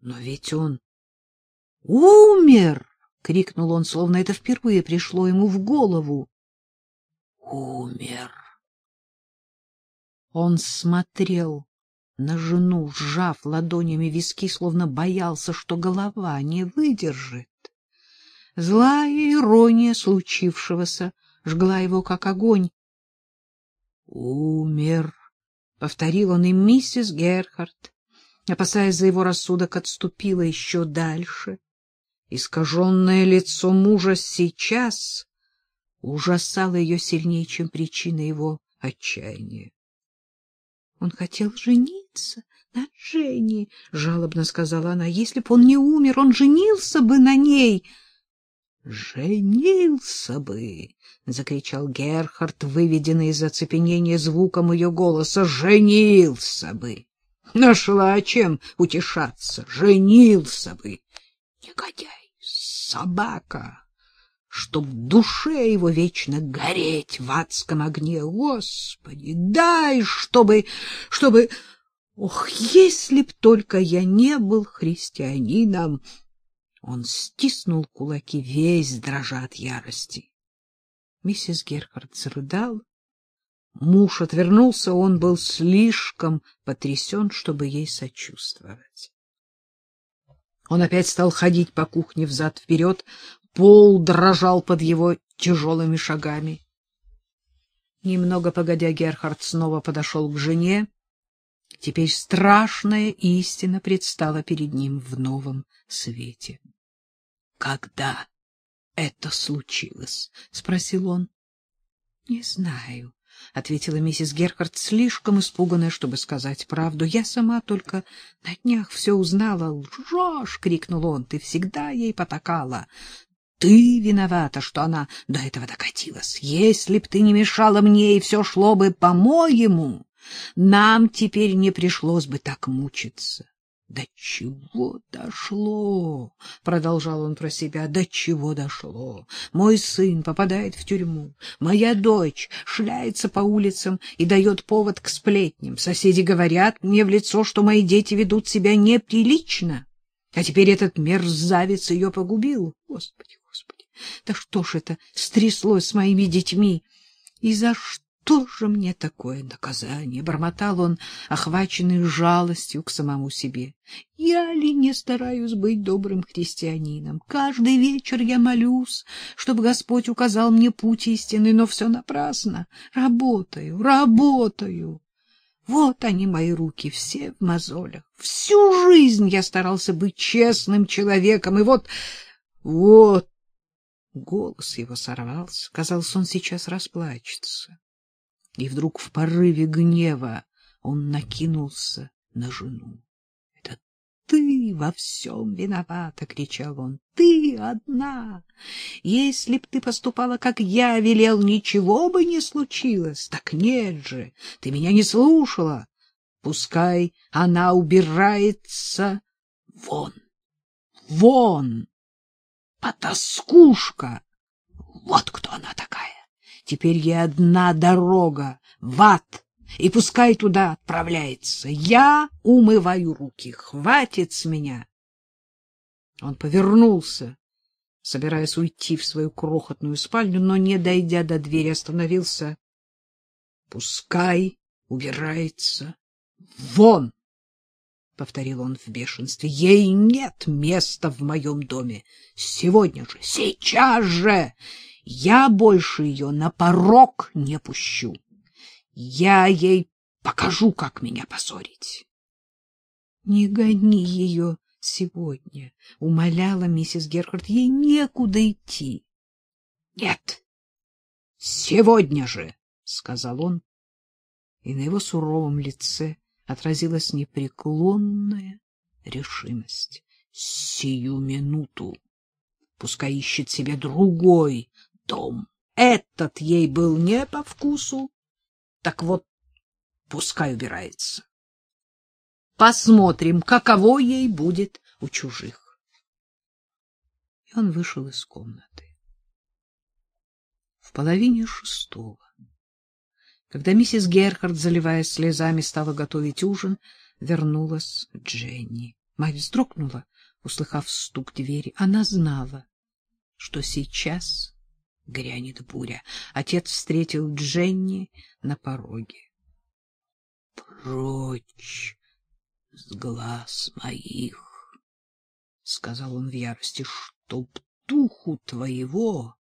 Но ведь он умер! — крикнул он, словно это впервые пришло ему в голову. Умер. Он смотрел на жену, сжав ладонями виски, словно боялся, что голова не выдержит. Злая ирония случившегося жгла его, как огонь. «Умер», — повторил он, и миссис Герхард, опасаясь за его рассудок, отступила еще дальше. Искаженное лицо мужа сейчас ужасало ее сильнее, чем причина его отчаяния. — Он хотел жениться на Жене, — жалобно сказала она. — Если б он не умер, он женился бы на ней. — Женился бы! — закричал Герхард, выведенный из оцепенения звуком ее голоса. — Женился бы! Нашла чем утешаться. Женился бы! Негодяй! собака, чтоб душе его вечно гореть в адском огне. Господи, дай, чтобы, чтобы... Ох, если б только я не был христианином! Он стиснул кулаки, весь дрожа от ярости. Миссис Герхард зарыдала. Муж отвернулся, он был слишком потрясен, чтобы ей сочувствовать. Он опять стал ходить по кухне взад-вперед, пол дрожал под его тяжелыми шагами. Немного погодя, Герхард снова подошел к жене. Теперь страшная истина предстала перед ним в новом свете. — Когда это случилось? — спросил он. — Не знаю. — ответила миссис Герхард, слишком испуганная, чтобы сказать правду. — Я сама только на днях все узнала. — Лжешь! — крикнул он. — Ты всегда ей потакала. Ты виновата, что она до этого докатилась. Если б ты не мешала мне, и все шло бы по-моему, нам теперь не пришлось бы так мучиться. До чего дошло? продолжал он про себя. До чего дошло? Мой сын попадает в тюрьму, моя дочь шляется по улицам и дает повод к сплетням. Соседи говорят мне в лицо, что мои дети ведут себя неприлично. А теперь этот мерзавец ее погубил. Господи, господи, да что ж это стряслось с моими детьми? И за что? Что же мне такое наказание? — бормотал он, охваченный жалостью к самому себе. — Я ли не стараюсь быть добрым христианином? Каждый вечер я молюсь, чтобы Господь указал мне путь истины, но все напрасно. Работаю, работаю. Вот они, мои руки, все в мозолях. Всю жизнь я старался быть честным человеком, и вот... вот... Голос его сорвался. Казалось, он сейчас расплачется. И вдруг в порыве гнева он накинулся на жену. — Это ты во всем виновата! — кричал он. — Ты одна! Если б ты поступала, как я велел, ничего бы не случилось. Так нет же, ты меня не слушала. Пускай она убирается вон, вон, потаскушка. Вот кто она такая. Теперь ей одна дорога в ад, и пускай туда отправляется. Я умываю руки, хватит с меня. Он повернулся, собираясь уйти в свою крохотную спальню, но, не дойдя до двери, остановился. Пускай убирается вон, — повторил он в бешенстве. — Ей нет места в моем доме. Сегодня же, сейчас же! Я больше ее на порог не пущу. Я ей покажу, как меня позорить. — Не гони ее сегодня, — умоляла миссис Герхард. — Ей некуда идти. — Нет, сегодня же, — сказал он, и на его суровом лице отразилась непреклонная решимость. — Сию минуту. Пускай ищет себе другой дом. Этот ей был не по вкусу. Так вот, пускай убирается. Посмотрим, каково ей будет у чужих. И он вышел из комнаты. В половине шестого, когда миссис Герхард, заливаясь слезами, стала готовить ужин, вернулась Дженни. Мать вздрогнула, услыхав стук двери. Она знала, что сейчас грянет буря. Отец встретил Дженни на пороге. — Прочь с глаз моих, — сказал он в ярости, — чтоб духу твоего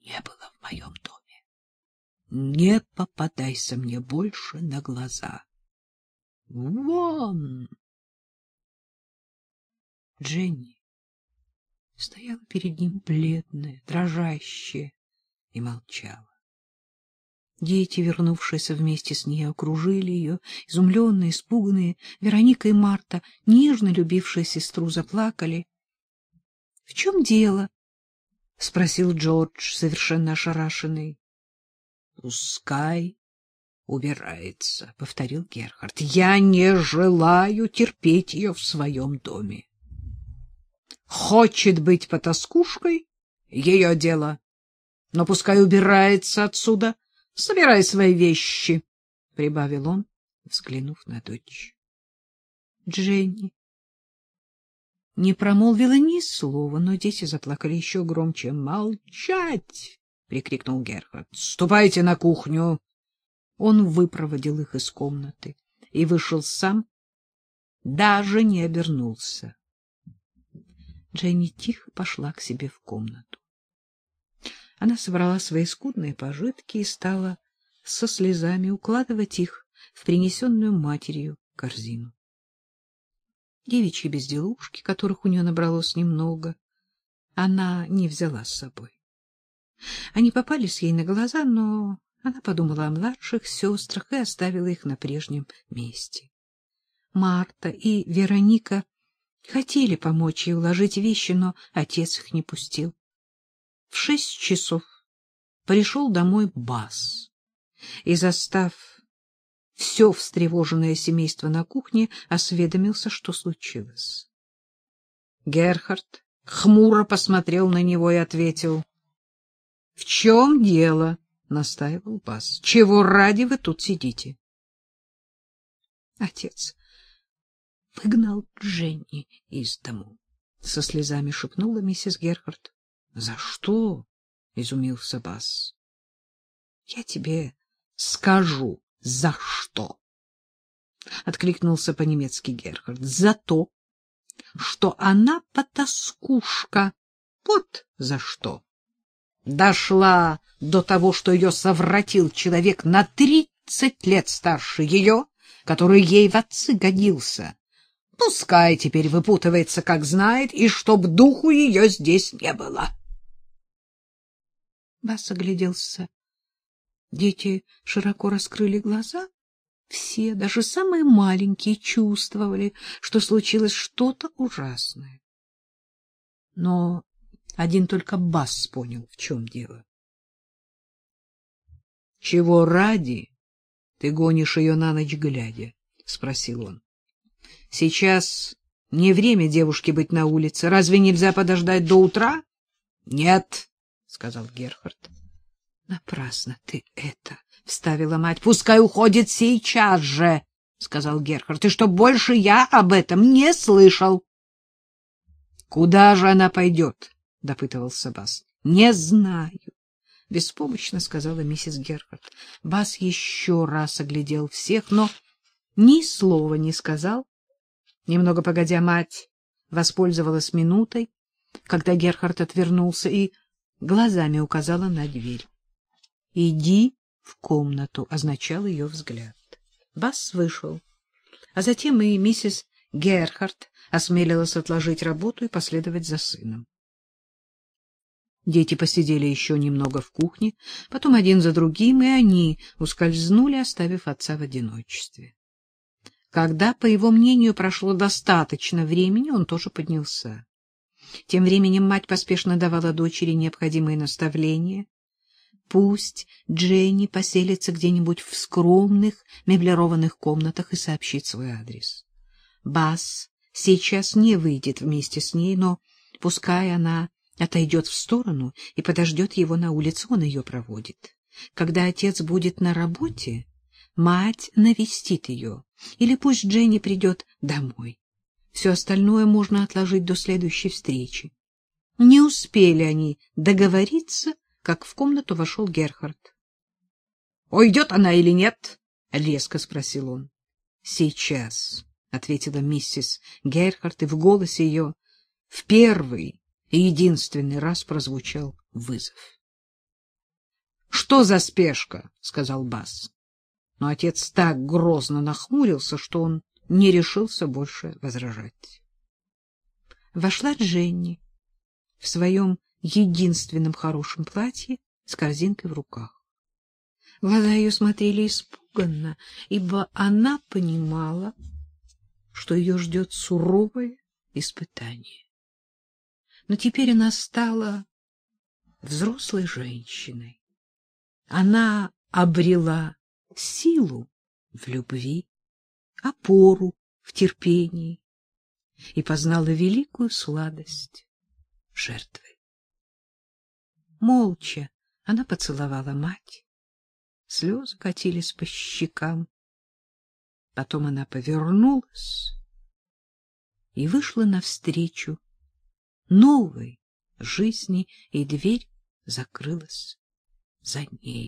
не было в моем доме. Не попадайся мне больше на глаза. Вон! Дженни стояла перед ним бледная, дрожащая, и молчала. Дети, вернувшиеся вместе с ней, окружили ее, изумленные, испуганные. Вероника и Марта, нежно любившие сестру, заплакали. — В чем дело? — спросил Джордж, совершенно ошарашенный. — Пускай убирается, — повторил Герхард. — Я не желаю терпеть ее в своем доме. Хочет быть потаскушкой — ее дело. Но пускай убирается отсюда. Собирай свои вещи, — прибавил он, взглянув на дочь. Дженни не промолвила ни слова, но дети заплакали еще громче. — Молчать! — прикрикнул Герхард. — Ступайте на кухню! Он выпроводил их из комнаты и вышел сам, даже не обернулся. Дженни тихо пошла к себе в комнату. Она собрала свои скудные пожитки и стала со слезами укладывать их в принесенную матерью корзину. Девичьи безделушки, которых у нее набралось немного, она не взяла с собой. Они попались ей на глаза, но она подумала о младших сестрах и оставила их на прежнем месте. Марта и Вероника хотели помочь ей уложить вещи, но отец их не пустил. В шесть часов пришел домой Бас и, застав все встревоженное семейство на кухне, осведомился, что случилось. Герхард хмуро посмотрел на него и ответил. — В чем дело? —— настаивал Бас. — Чего ради вы тут сидите? Отец выгнал Дженни из дому. Со слезами шепнула миссис Герхард. — За что? — изумился Бас. — Я тебе скажу, за что. Откликнулся по-немецки Герхард. — За то, что она потаскушка. Вот за что дошла до того, что ее совратил человек на тридцать лет старше ее, который ей в отцы годился. Пускай теперь выпутывается, как знает, и чтоб духу ее здесь не было. Бас огляделся. Дети широко раскрыли глаза. Все, даже самые маленькие, чувствовали, что случилось что-то ужасное. Но один только Бас понял, в чем дело. — Чего ради ты гонишь ее на ночь глядя? — спросил он. — Сейчас не время девушке быть на улице. Разве нельзя подождать до утра? — Нет, — сказал Герхард. — Напрасно ты это, — вставила мать. — Пускай уходит сейчас же, — сказал Герхард, — и что больше я об этом не слышал. — Куда же она пойдет? — допытывался Бас. — Не знаю, — беспомощно сказала миссис Герхард. Бас еще раз оглядел всех, но ни слова не сказал. Немного погодя, мать воспользовалась минутой, когда Герхард отвернулся и глазами указала на дверь. «Иди в комнату», — означал ее взгляд. Бас вышел, а затем и миссис Герхард осмелилась отложить работу и последовать за сыном. Дети посидели еще немного в кухне, потом один за другим, и они ускользнули, оставив отца в одиночестве. Когда, по его мнению, прошло достаточно времени, он тоже поднялся. Тем временем мать поспешно давала дочери необходимые наставления. Пусть Дженни поселится где-нибудь в скромных меблированных комнатах и сообщит свой адрес. Бас сейчас не выйдет вместе с ней, но пускай она отойдет в сторону и подождет его на улице, он ее проводит. Когда отец будет на работе, мать навестит ее, или пусть Дженни придет домой. Все остальное можно отложить до следующей встречи. Не успели они договориться, как в комнату вошел Герхард. — Уйдет она или нет? — резко спросил он. — Сейчас, — ответила миссис Герхард, и в голосе ее в первый и единственный раз прозвучал вызов. — Что за спешка? — сказал Бас. Но отец так грозно нахмурился, что он не решился больше возражать. Вошла Дженни в своем единственном хорошем платье с корзинкой в руках. Глаза ее смотрели испуганно, ибо она понимала, что ее ждет суровое испытание. Но теперь она стала взрослой женщиной. Она обрела силу в любви, опору в терпении и познала великую сладость жертвы. Молча она поцеловала мать, слезы катились по щекам. Потом она повернулась и вышла навстречу новой жизни, и дверь закрылась за ней.